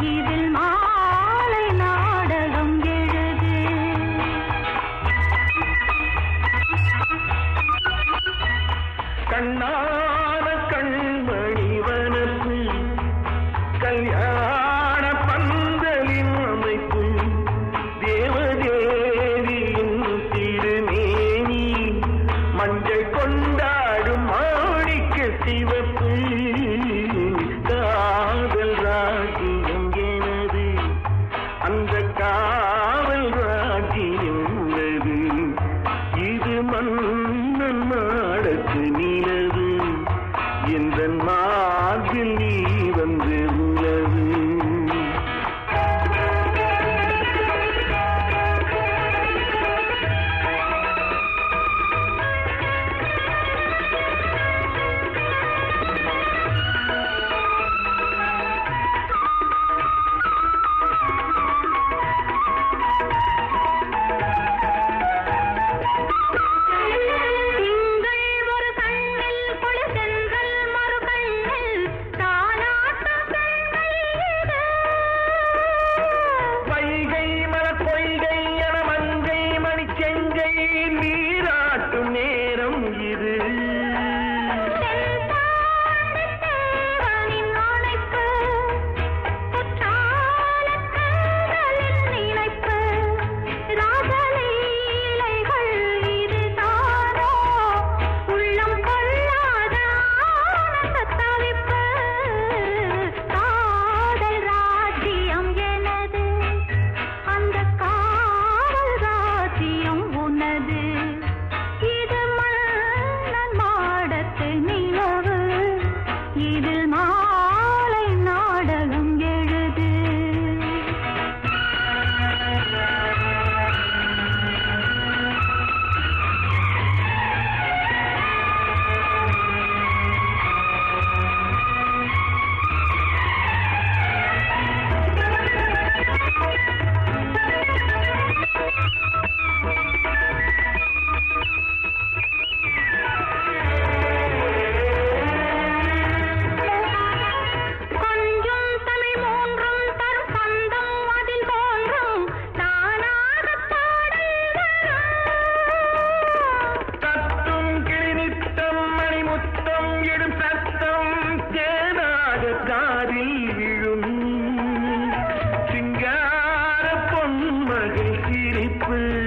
இதில் மாலை நாடகம் எழுது. கண்ணான கண்மணி வனப்பு கல்யாண பந்தலின் அமைப்பு தேவதேவியின் திருமேனி மஞ்சள் கொண்டாடும் மாணிக்க சிவப்பு. காவல் ராஜ்யம் உள்ளது இது மன்னன் நாடத்து நிலை இது happy.